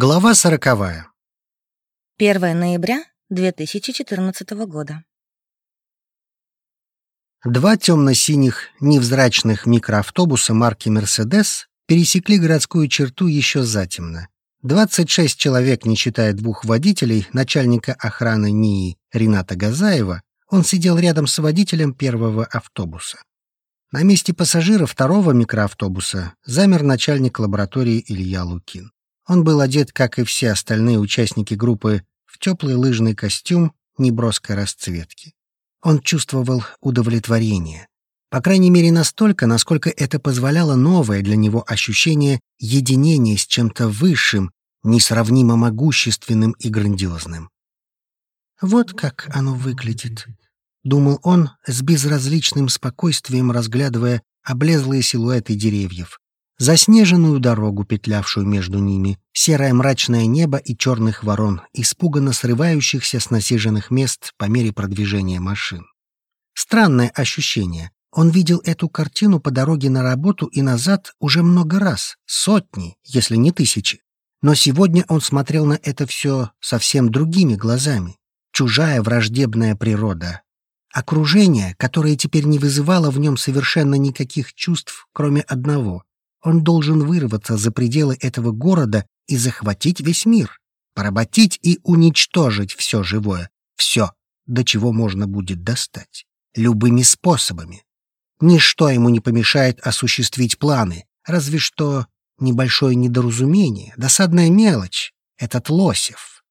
Глава сороковая. 1 ноября 2014 года. Два темно-синих невзрачных микроавтобуса марки «Мерседес» пересекли городскую черту еще затемно. 26 человек, не считая двух водителей, начальника охраны НИИ Рената Газаева, он сидел рядом с водителем первого автобуса. На месте пассажира второго микроавтобуса замер начальник лаборатории Илья Лукин. Он был одет, как и все остальные участники группы, в теплый лыжный костюм неброской расцветки. Он чувствовал удовлетворение. По крайней мере, настолько, насколько это позволяло новое для него ощущение единения с чем-то высшим, несравнимо могущественным и грандиозным. «Вот как оно выглядит», — думал он с безразличным спокойствием, разглядывая облезлые силуэты деревьев заснеженную дорогу, петлявшую между ними, серое мрачное небо и черных ворон, испуганно срывающихся с насиженных мест по мере продвижения машин. Странное ощущение. Он видел эту картину по дороге на работу и назад уже много раз, сотни, если не тысячи. Но сегодня он смотрел на это все совсем другими глазами. Чужая враждебная природа. Окружение, которое теперь не вызывало в нем совершенно никаких чувств, кроме одного он должен вырваться за пределы этого города и захватить весь мир, поработить и уничтожить все живое, все, до чего можно будет достать, любыми способами. Ничто ему не помешает осуществить планы, разве что небольшое недоразумение, досадная мелочь, этот Лосев.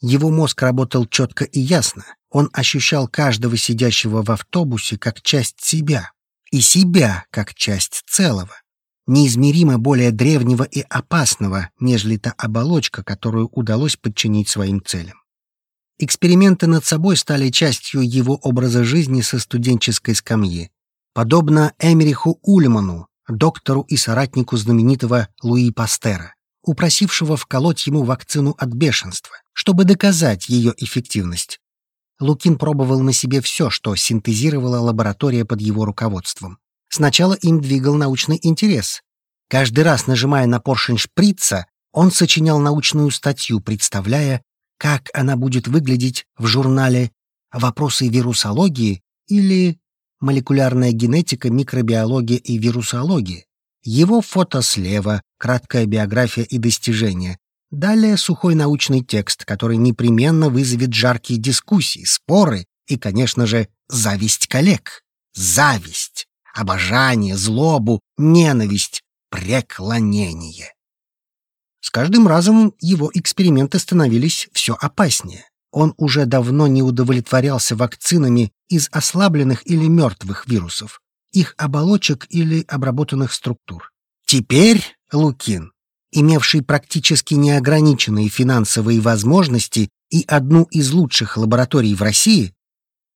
Его мозг работал четко и ясно. Он ощущал каждого сидящего в автобусе как часть себя, и себя как часть целого неизмеримо более древнего и опасного, нежели та оболочка, которую удалось подчинить своим целям. Эксперименты над собой стали частью его образа жизни со студенческой скамьи. Подобно Эмериху Ульману, доктору и соратнику знаменитого Луи Пастера, упросившего вколоть ему вакцину от бешенства, чтобы доказать ее эффективность. Лукин пробовал на себе все, что синтезировала лаборатория под его руководством. Сначала им двигал научный интерес. Каждый раз, нажимая на поршень шприца, он сочинял научную статью, представляя, как она будет выглядеть в журнале «Вопросы вирусологии» или «Молекулярная генетика, микробиология и вирусология». Его фото слева, краткая биография и достижения. Далее сухой научный текст, который непременно вызовет жаркие дискуссии, споры и, конечно же, зависть коллег. Зависть обожание, злобу, ненависть, преклонение. С каждым разом его эксперименты становились все опаснее. Он уже давно не удовлетворялся вакцинами из ослабленных или мертвых вирусов, их оболочек или обработанных структур. Теперь Лукин, имевший практически неограниченные финансовые возможности и одну из лучших лабораторий в России,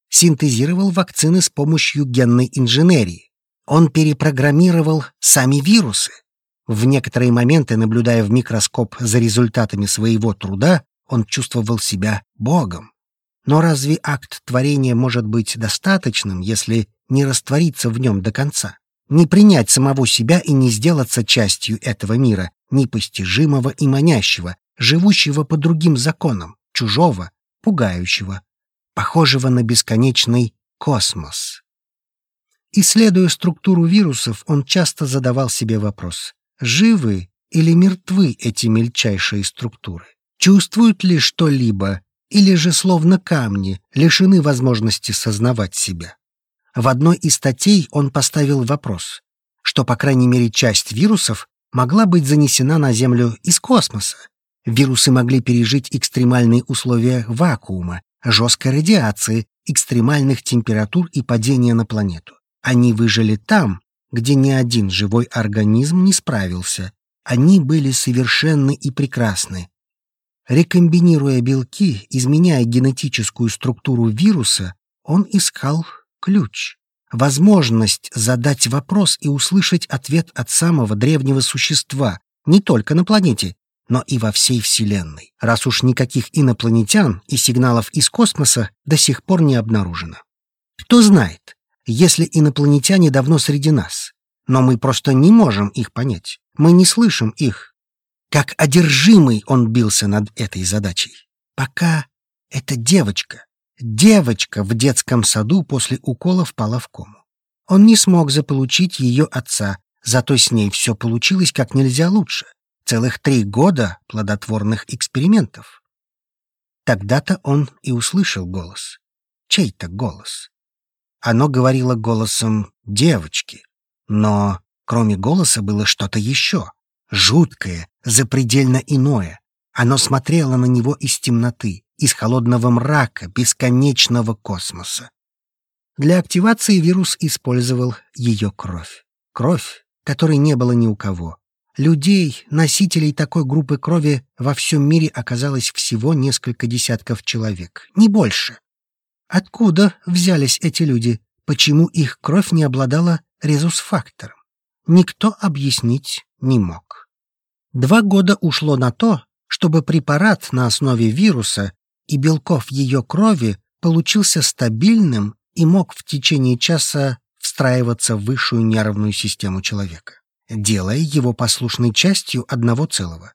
синтезировал вакцины с помощью генной инженерии, он перепрограммировал сами вирусы. В некоторые моменты, наблюдая в микроскоп за результатами своего труда, он чувствовал себя богом. Но разве акт творения может быть достаточным, если не раствориться в нем до конца? Не принять самого себя и не сделаться частью этого мира, непостижимого и манящего, живущего по другим законам, чужого, пугающего, похожего на бесконечный космос. Исследуя структуру вирусов, он часто задавал себе вопрос, живы или мертвы эти мельчайшие структуры? Чувствуют ли что-либо или же словно камни лишены возможности сознавать себя? В одной из статей он поставил вопрос, что, по крайней мере, часть вирусов могла быть занесена на Землю из космоса. Вирусы могли пережить экстремальные условия вакуума, жесткой радиации, экстремальных температур и падения на планету. Они выжили там, где ни один живой организм не справился. Они были совершенны и прекрасны. Рекомбинируя белки, изменяя генетическую структуру вируса, он искал ключ. Возможность задать вопрос и услышать ответ от самого древнего существа, не только на планете, но и во всей Вселенной, раз уж никаких инопланетян и сигналов из космоса до сих пор не обнаружено. Кто знает, если инопланетяне давно среди нас. Но мы просто не можем их понять. Мы не слышим их. Как одержимый он бился над этой задачей. Пока эта девочка, девочка в детском саду после укола впала в кому. Он не смог заполучить ее отца, зато с ней все получилось как нельзя лучше. Целых три года плодотворных экспериментов. Тогда-то он и услышал голос. Чей-то голос. Оно говорило голосом девочки, но кроме голоса было что-то еще, жуткое, запредельно иное. Оно смотрело на него из темноты, из холодного мрака, бесконечного космоса. Для активации вирус использовал ее кровь. Кровь, которой не было ни у кого. Людей, носителей такой группы крови во всем мире оказалось всего несколько десятков человек, не больше. Откуда взялись эти люди? Почему их кровь не обладала резус-фактором? Никто объяснить не мог. Два года ушло на то, чтобы препарат на основе вируса и белков ее крови получился стабильным и мог в течение часа встраиваться в высшую нервную систему человека делая его послушной частью одного целого.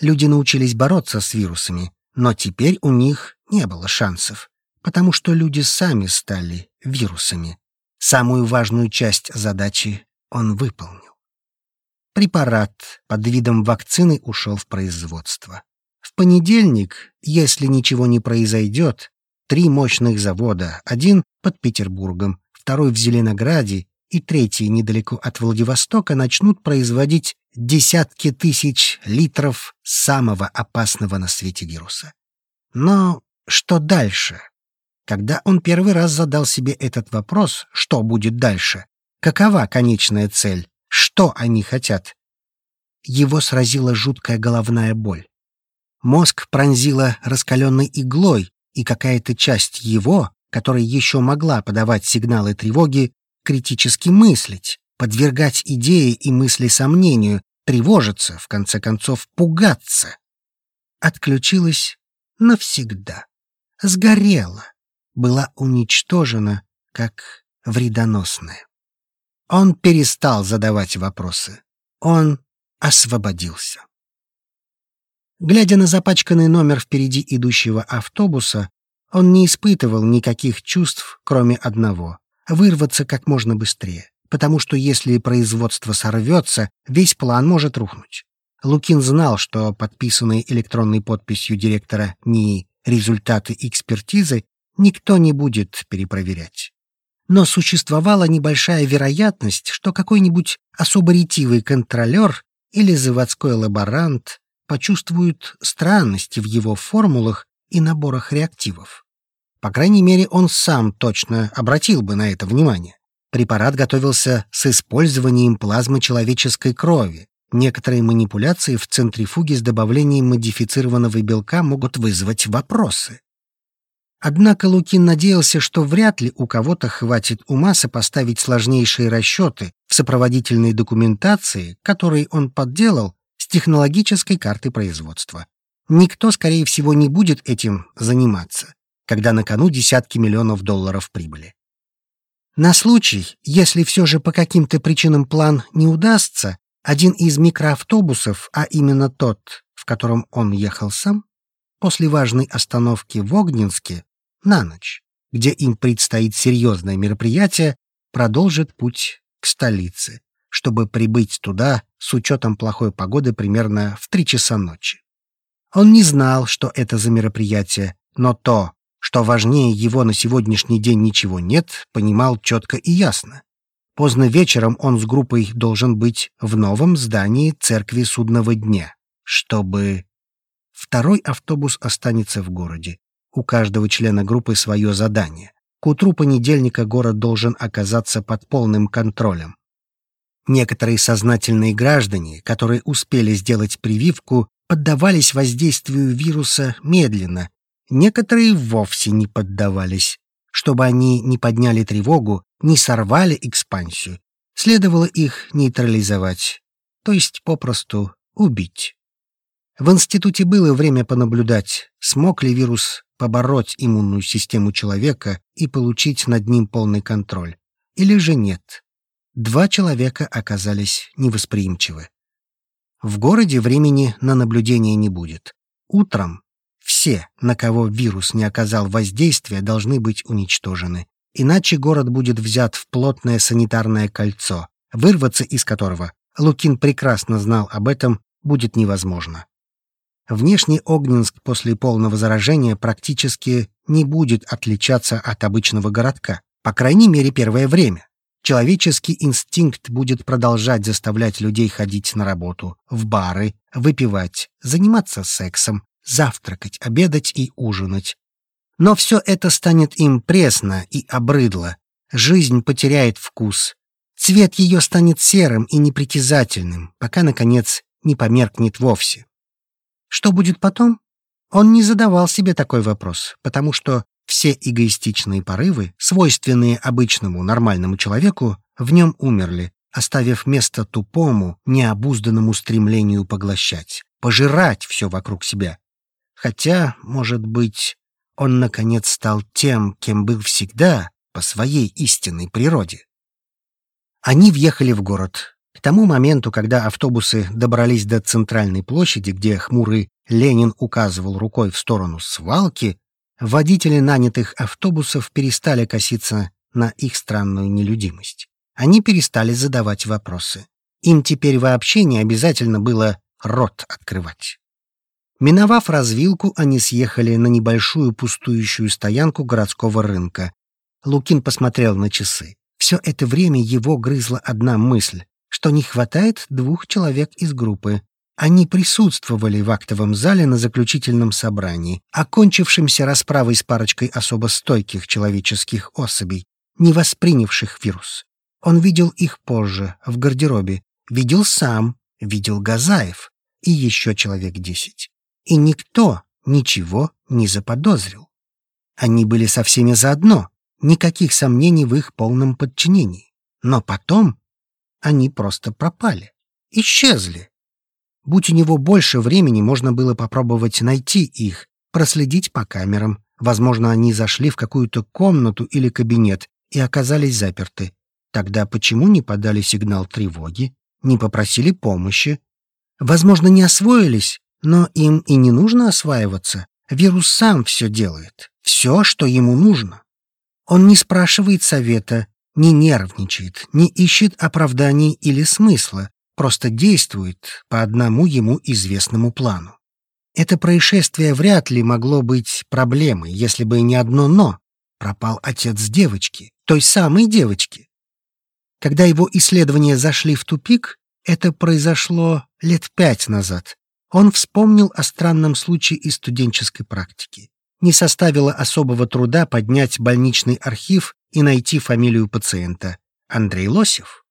Люди научились бороться с вирусами, но теперь у них не было шансов, потому что люди сами стали вирусами. Самую важную часть задачи он выполнил. Препарат под видом вакцины ушел в производство. В понедельник, если ничего не произойдет, три мощных завода, один под Петербургом, второй в Зеленограде и третий недалеко от Владивостока начнут производить десятки тысяч литров самого опасного на свете вируса. Но что дальше? Когда он первый раз задал себе этот вопрос, что будет дальше, какова конечная цель, что они хотят, его сразила жуткая головная боль. Мозг пронзила раскаленной иглой, и какая-то часть его, которая еще могла подавать сигналы тревоги, критически мыслить, подвергать идеи и мысли сомнению, тревожиться, в конце концов пугаться. Отключилась навсегда. Сгорела. Была уничтожена, как вредоносная. Он перестал задавать вопросы. Он освободился. Глядя на запачканный номер впереди идущего автобуса, он не испытывал никаких чувств, кроме одного вырваться как можно быстрее, потому что если производство сорвется, весь план может рухнуть. Лукин знал, что подписанные электронной подписью директора НИИ результаты экспертизы никто не будет перепроверять. Но существовала небольшая вероятность, что какой-нибудь особо ретивый контролер или заводской лаборант почувствует странности в его формулах и наборах реактивов. По крайней мере, он сам точно обратил бы на это внимание. Препарат готовился с использованием плазмы человеческой крови. Некоторые манипуляции в центрифуге с добавлением модифицированного белка могут вызвать вопросы. Однако Лукин надеялся, что вряд ли у кого-то хватит ума сопоставить сложнейшие расчеты в сопроводительной документации, которые он подделал, с технологической картой производства. Никто, скорее всего, не будет этим заниматься когда на кону десятки миллионов долларов прибыли. На случай, если все же по каким-то причинам план не удастся, один из микроавтобусов, а именно тот, в котором он ехал сам, после важной остановки в Огненске на ночь, где им предстоит серьезное мероприятие, продолжит путь к столице, чтобы прибыть туда с учетом плохой погоды примерно в три часа ночи. Он не знал, что это за мероприятие, но то, что важнее его на сегодняшний день ничего нет, понимал четко и ясно. Поздно вечером он с группой должен быть в новом здании церкви судного дня, чтобы... Второй автобус останется в городе. У каждого члена группы свое задание. К утру понедельника город должен оказаться под полным контролем. Некоторые сознательные граждане, которые успели сделать прививку, поддавались воздействию вируса медленно Некоторые вовсе не поддавались. Чтобы они не подняли тревогу, не сорвали экспансию, следовало их нейтрализовать, то есть попросту убить. В институте было время понаблюдать, смог ли вирус побороть иммунную систему человека и получить над ним полный контроль, или же нет. Два человека оказались невосприимчивы. В городе времени на наблюдение не будет. Утром все, на кого вирус не оказал воздействия, должны быть уничтожены. Иначе город будет взят в плотное санитарное кольцо, вырваться из которого, Лукин прекрасно знал об этом, будет невозможно. Внешний Огненск после полного заражения практически не будет отличаться от обычного городка, по крайней мере первое время. Человеческий инстинкт будет продолжать заставлять людей ходить на работу, в бары, выпивать, заниматься сексом, завтракать, обедать и ужинать. Но все это станет им пресно и обрыдло. Жизнь потеряет вкус. Цвет ее станет серым и непритязательным, пока, наконец, не померкнет вовсе. Что будет потом? Он не задавал себе такой вопрос, потому что все эгоистичные порывы, свойственные обычному нормальному человеку, в нем умерли, оставив место тупому, необузданному стремлению поглощать, пожирать все вокруг себя. Хотя, может быть, он, наконец, стал тем, кем был всегда, по своей истинной природе. Они въехали в город. К тому моменту, когда автобусы добрались до центральной площади, где хмурый Ленин указывал рукой в сторону свалки, водители нанятых автобусов перестали коситься на их странную нелюдимость. Они перестали задавать вопросы. Им теперь вообще не обязательно было рот открывать. Миновав развилку, они съехали на небольшую пустующую стоянку городского рынка. Лукин посмотрел на часы. Все это время его грызла одна мысль, что не хватает двух человек из группы. Они присутствовали в актовом зале на заключительном собрании, окончившемся расправой с парочкой особо стойких человеческих особей, не воспринявших вирус. Он видел их позже, в гардеробе, видел сам, видел Газаев и еще человек десять и никто ничего не заподозрил. Они были со всеми заодно, никаких сомнений в их полном подчинении. Но потом они просто пропали, исчезли. Будь у него больше времени, можно было попробовать найти их, проследить по камерам. Возможно, они зашли в какую-то комнату или кабинет и оказались заперты. Тогда почему не подали сигнал тревоги, не попросили помощи? Возможно, не освоились, но им и не нужно осваиваться. Вирус сам все делает. Все, что ему нужно. Он не спрашивает совета, не нервничает, не ищет оправданий или смысла, просто действует по одному ему известному плану. Это происшествие вряд ли могло быть проблемой, если бы не одно «но». Пропал отец девочки, той самой девочки. Когда его исследования зашли в тупик, это произошло лет пять назад, он вспомнил о странном случае из студенческой практики. Не составило особого труда поднять больничный архив и найти фамилию пациента. Андрей Лосев.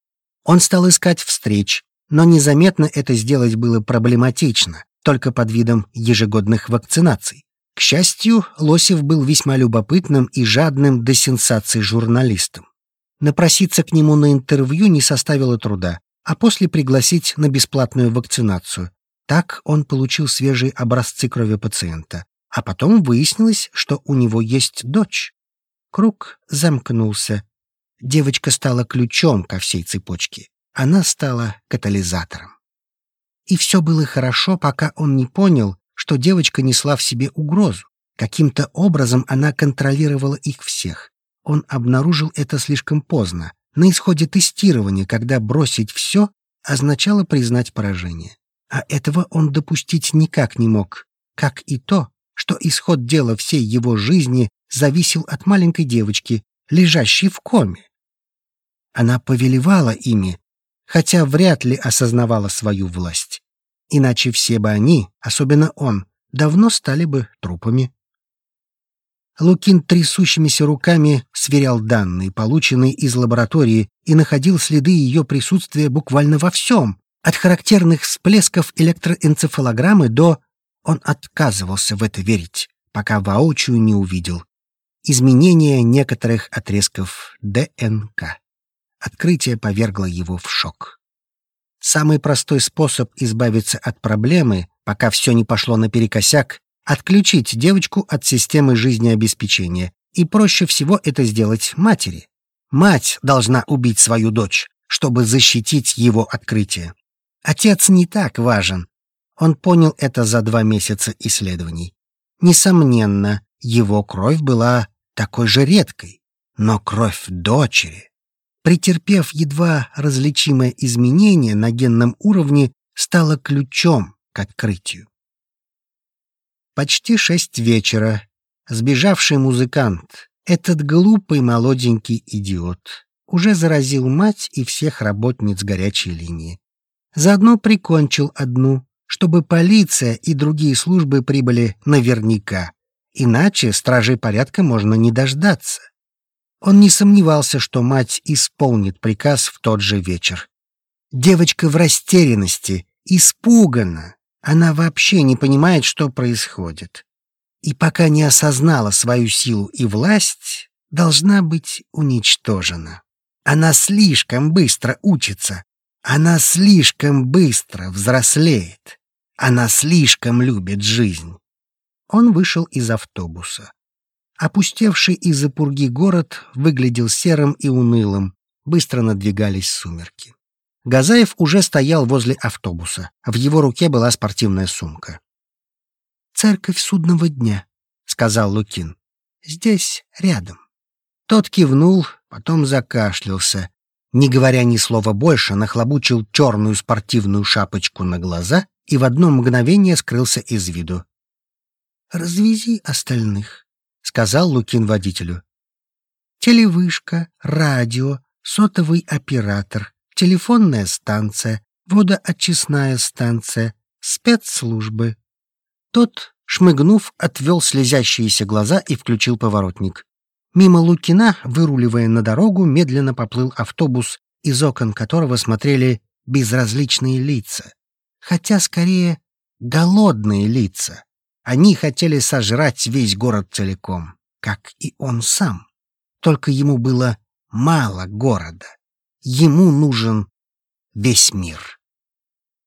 Он стал искать встреч, но незаметно это сделать было проблематично, только под видом ежегодных вакцинаций. К счастью, Лосев был весьма любопытным и жадным до сенсаций журналистом. Напроситься к нему на интервью не составило труда, а после пригласить на бесплатную вакцинацию, так он получил свежие образцы крови пациента, а потом выяснилось, что у него есть дочь. Круг замкнулся. Девочка стала ключом ко всей цепочке. Она стала катализатором. И все было хорошо, пока он не понял, что девочка несла в себе угрозу. Каким-то образом она контролировала их всех. Он обнаружил это слишком поздно, на исходе тестирования, когда бросить все означало признать поражение. А этого он допустить никак не мог, как и то, что исход дела всей его жизни зависел от маленькой девочки, лежащей в коме. Она повелевала ими, хотя вряд ли осознавала свою власть. Иначе все бы они, особенно он, давно стали бы трупами. Лукин трясущимися руками сверял данные, полученные из лаборатории, и находил следы ее присутствия буквально во всем, от характерных всплесков электроэнцефалограммы до... Он отказывался в это верить, пока воочию не увидел. Изменение некоторых отрезков ДНК. Открытие повергло его в шок. Самый простой способ избавиться от проблемы, пока все не пошло наперекосяк, отключить девочку от системы жизнеобеспечения. И проще всего это сделать матери. Мать должна убить свою дочь, чтобы защитить его открытие. Отец не так важен. Он понял это за два месяца исследований. Несомненно, его кровь была такой же редкой, но кровь дочери, претерпев едва различимое изменение на генном уровне, стала ключом к открытию. Почти шесть вечера. Сбежавший музыкант, этот глупый молоденький идиот, уже заразил мать и всех работниц горячей линии. Заодно прикончил одну, чтобы полиция и другие службы прибыли наверняка, иначе стражей порядка можно не дождаться. Он не сомневался, что мать исполнит приказ в тот же вечер. Девочка в растерянности, испугана. Она вообще не понимает, что происходит. И пока не осознала свою силу и власть, должна быть уничтожена. Она слишком быстро учится. Она слишком быстро взрослеет. Она слишком любит жизнь. Он вышел из автобуса. Опустевший из-за пурги город выглядел серым и унылым. Быстро надвигались сумерки. Газаев уже стоял возле автобуса. В его руке была спортивная сумка. «Церковь судного дня», — сказал Лукин. «Здесь, рядом». Тот кивнул, потом закашлялся. Не говоря ни слова больше, нахлобучил черную спортивную шапочку на глаза и в одно мгновение скрылся из виду. «Развези остальных», — сказал Лукин водителю. «Телевышка, радио, сотовый оператор, телефонная станция, водоочистная станция, спецслужбы». Тот, шмыгнув, отвел слезящиеся глаза и включил поворотник. Мимо Лукина, выруливая на дорогу, медленно поплыл автобус, из окон которого смотрели безразличные лица хотя скорее голодные лица. Они хотели сожрать весь город целиком, как и он сам. Только ему было мало города. Ему нужен весь мир.